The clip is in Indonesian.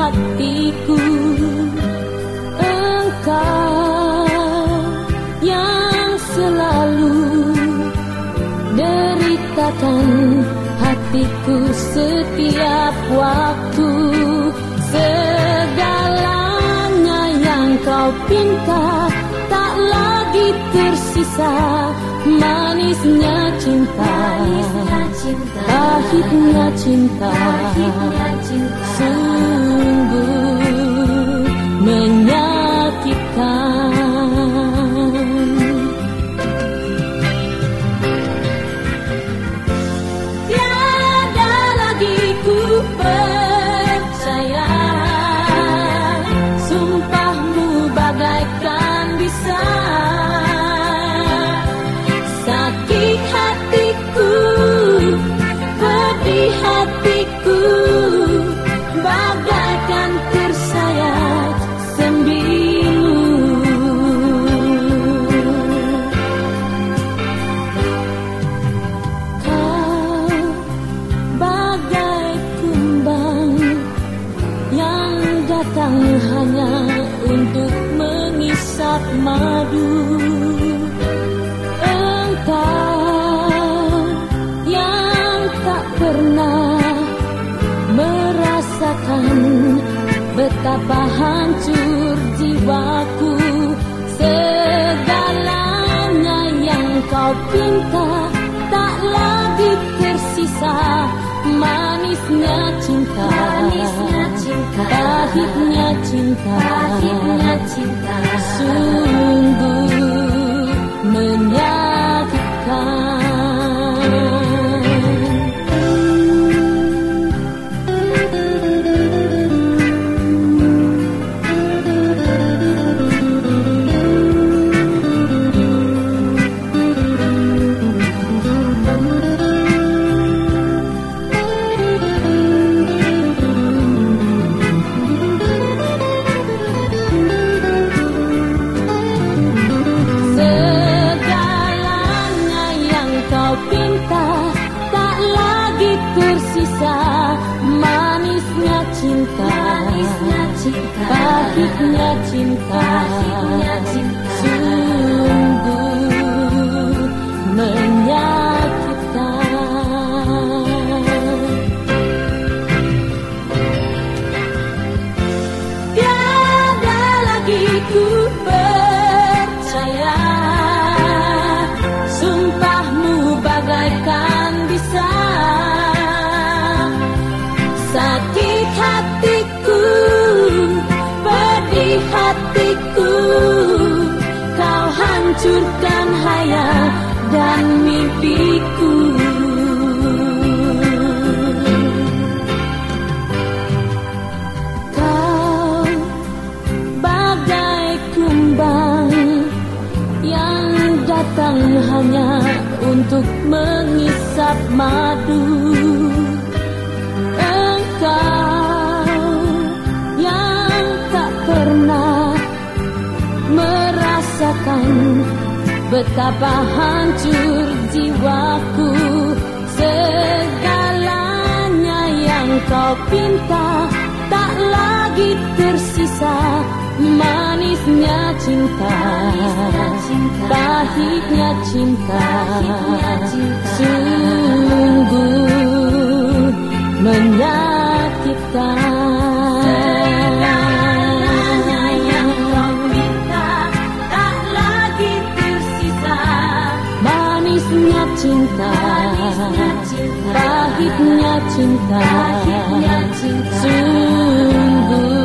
hatiku Engkau yang selalu deritakan hatiku setiap waktu. Segalanya yang kau pinta tak lagi tersisa Manisnya cinta, Manisnya cinta. Pahitnya cinta, Pahitnya cinta. Datang hanya untuk mengisap madu. Engkau yang tak pernah merasakan betapa hancur manisnya cinta Manisnya cinta. pahitnya cinta Pahitnya cinta. sungguh cinta, Manisnya cinta. pahitnya cinta, Pahitnya cinta. sungguh menyakitkan. Tiada lagi ku percaya hayal dan mimpiku Kau bagai kumbang yang datang hanya untuk mengisap madu. Engkau yang tak pernah merasakan betapa hancur jiwaku segalanya yang kau pinta tak lagi tersisa manisnya cinta, Pahitnya cinta. sungguh menyakitkan. Pahitnya cinta, Pahitnya cinta. sungguh.